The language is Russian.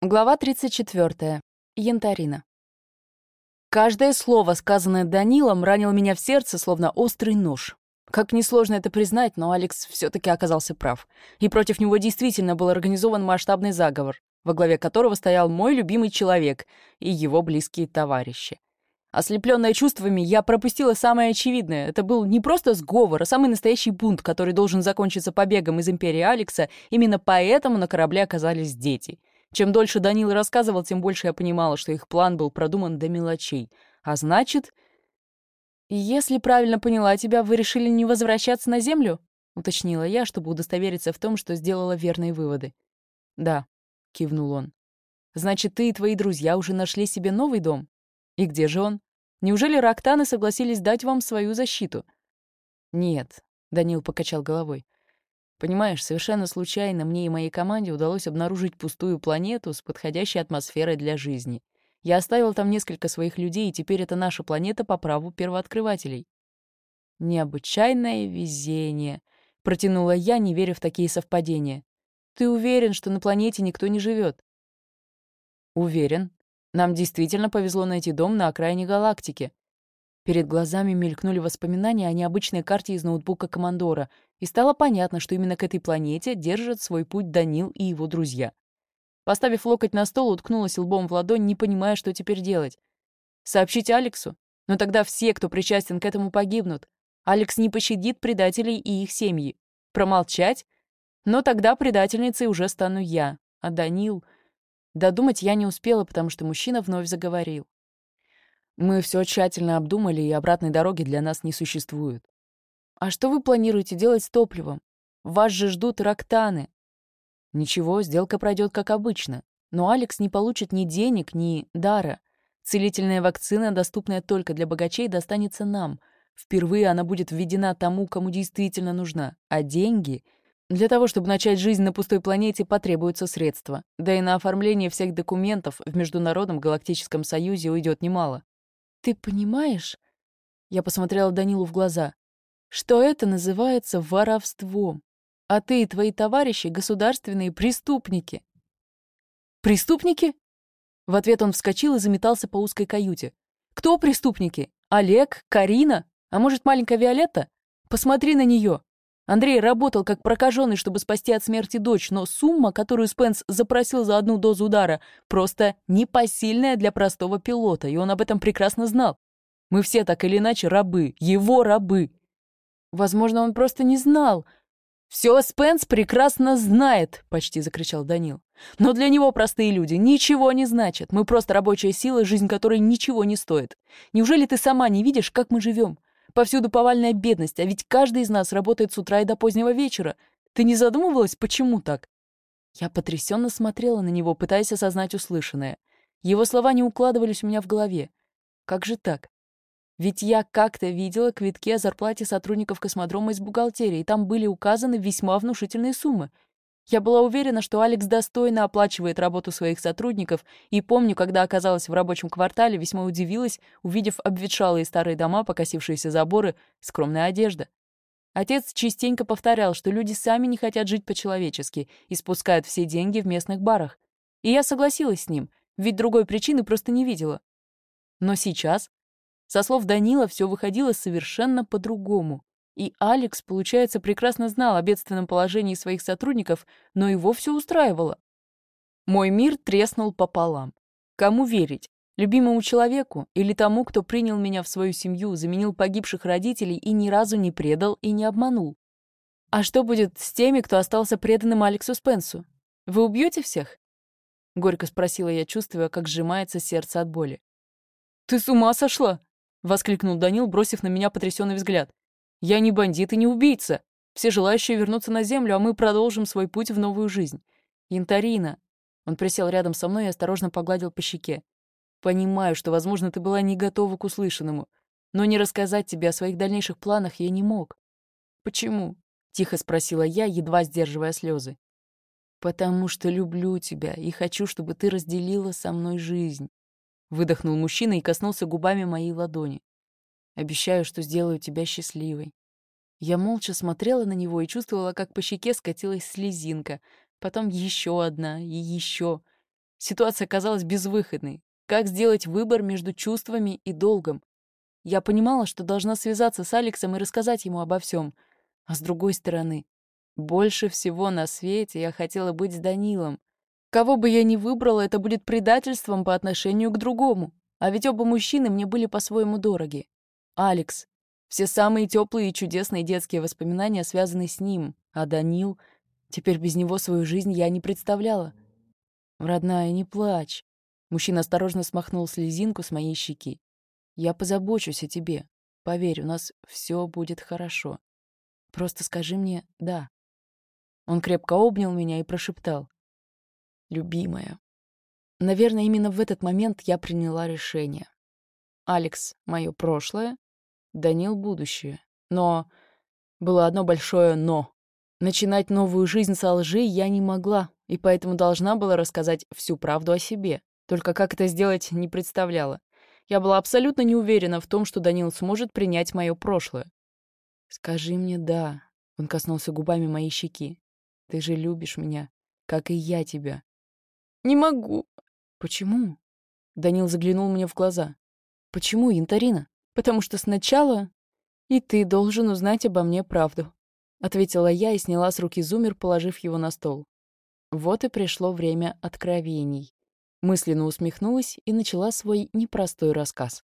Глава 34. Янтарина. Каждое слово, сказанное Данилом, ранило меня в сердце, словно острый нож. Как несложно это признать, но Алекс все таки оказался прав. И против него действительно был организован масштабный заговор, во главе которого стоял мой любимый человек и его близкие товарищи. Ослепленная чувствами, я пропустила самое очевидное. Это был не просто сговор, а самый настоящий бунт, который должен закончиться побегом из Империи Алекса. Именно поэтому на корабле оказались дети — чем дольше Данил рассказывал, тем больше я понимала, что их план был продуман до мелочей. А значит... «Если правильно поняла тебя, вы решили не возвращаться на Землю?» — уточнила я, чтобы удостовериться в том, что сделала верные выводы. «Да», — кивнул он. «Значит, ты и твои друзья уже нашли себе новый дом? И где же он? Неужели Рактаны согласились дать вам свою защиту?» «Нет», — Данил покачал головой. Понимаешь, совершенно случайно мне и моей команде удалось обнаружить пустую планету с подходящей атмосферой для жизни. Я оставил там несколько своих людей, и теперь это наша планета по праву первооткрывателей. «Необычайное везение», — протянула я, не веря в такие совпадения. «Ты уверен, что на планете никто не живет? «Уверен. Нам действительно повезло найти дом на окраине галактики. Перед глазами мелькнули воспоминания о необычной карте из ноутбука Командора, и стало понятно, что именно к этой планете держат свой путь Данил и его друзья. Поставив локоть на стол, уткнулась лбом в ладонь, не понимая, что теперь делать. Сообщить Алексу? Но тогда все, кто причастен к этому, погибнут. Алекс не пощадит предателей и их семьи. Промолчать? Но тогда предательницей уже стану я. А Данил... Додумать я не успела, потому что мужчина вновь заговорил. Мы все тщательно обдумали, и обратной дороги для нас не существует. А что вы планируете делать с топливом? Вас же ждут рактаны. Ничего, сделка пройдет как обычно. Но Алекс не получит ни денег, ни дара. Целительная вакцина, доступная только для богачей, достанется нам. Впервые она будет введена тому, кому действительно нужна. А деньги... Для того, чтобы начать жизнь на пустой планете, потребуются средства. Да и на оформление всех документов в Международном Галактическом Союзе уйдет немало. «Ты понимаешь?» Я посмотрела Данилу в глаза. «Что это называется воровством? А ты и твои товарищи — государственные преступники». «Преступники?» В ответ он вскочил и заметался по узкой каюте. «Кто преступники? Олег? Карина? А может, маленькая Виолетта? Посмотри на нее. Андрей работал как прокаженный, чтобы спасти от смерти дочь, но сумма, которую Спенс запросил за одну дозу удара, просто непосильная для простого пилота, и он об этом прекрасно знал. Мы все так или иначе рабы, его рабы. Возможно, он просто не знал. «Все Спенс прекрасно знает!» — почти закричал Данил. «Но для него простые люди ничего не значат. Мы просто рабочая сила, жизнь которой ничего не стоит. Неужели ты сама не видишь, как мы живем? Повсюду повальная бедность, а ведь каждый из нас работает с утра и до позднего вечера. Ты не задумывалась, почему так?» Я потрясенно смотрела на него, пытаясь осознать услышанное. Его слова не укладывались у меня в голове. Как же так? Ведь я как-то видела квитки о зарплате сотрудников космодрома из бухгалтерии, и там были указаны весьма внушительные суммы — я была уверена, что Алекс достойно оплачивает работу своих сотрудников, и помню, когда оказалась в рабочем квартале, весьма удивилась, увидев обветшалые старые дома, покосившиеся заборы, скромная одежда. Отец частенько повторял, что люди сами не хотят жить по-человечески и спускают все деньги в местных барах. И я согласилась с ним, ведь другой причины просто не видела. Но сейчас, со слов Данила, все выходило совершенно по-другому. И Алекс, получается, прекрасно знал о бедственном положении своих сотрудников, но его все устраивало. Мой мир треснул пополам. Кому верить? Любимому человеку или тому, кто принял меня в свою семью, заменил погибших родителей и ни разу не предал и не обманул? А что будет с теми, кто остался преданным Алексу Спенсу? Вы убьете всех? Горько спросила я, чувствуя, как сжимается сердце от боли. «Ты с ума сошла?» — воскликнул Данил, бросив на меня потрясенный взгляд. Я не бандит и не убийца. Все желающие вернуться на землю, а мы продолжим свой путь в новую жизнь. Янтарина. Он присел рядом со мной и осторожно погладил по щеке. Понимаю, что, возможно, ты была не готова к услышанному, но не рассказать тебе о своих дальнейших планах я не мог. Почему? Тихо спросила я, едва сдерживая слезы. «Потому что люблю тебя и хочу, чтобы ты разделила со мной жизнь», — выдохнул мужчина и коснулся губами моей ладони. Обещаю, что сделаю тебя счастливой». Я молча смотрела на него и чувствовала, как по щеке скатилась слезинка, потом еще одна и еще. Ситуация казалась безвыходной. Как сделать выбор между чувствами и долгом? Я понимала, что должна связаться с Алексом и рассказать ему обо всем. А с другой стороны, больше всего на свете я хотела быть с Данилом. Кого бы я ни выбрала, это будет предательством по отношению к другому. А ведь оба мужчины мне были по-своему дороги. Алекс. Все самые теплые и чудесные детские воспоминания связаны с ним. А Данил... Теперь без него свою жизнь я не представляла. «Родная, не плачь». Мужчина осторожно смахнул слезинку с моей щеки. «Я позабочусь о тебе. Поверь, у нас все будет хорошо. Просто скажи мне «да». Он крепко обнял меня и прошептал. «Любимая». Наверное, именно в этот момент я приняла решение. Алекс — мое прошлое, Данил — будущее. Но было одно большое «но». Начинать новую жизнь со лжи я не могла, и поэтому должна была рассказать всю правду о себе. Только как это сделать, не представляла. Я была абсолютно не уверена в том, что Данил сможет принять мое прошлое. «Скажи мне «да», — он коснулся губами моей щеки. Ты же любишь меня, как и я тебя. Не могу. Почему? Данил заглянул мне в глаза. Почему, Янтарина? Потому что сначала и ты должен узнать обо мне правду. Ответила я и сняла с руки зумер, положив его на стол. Вот и пришло время откровений. Мысленно усмехнулась и начала свой непростой рассказ.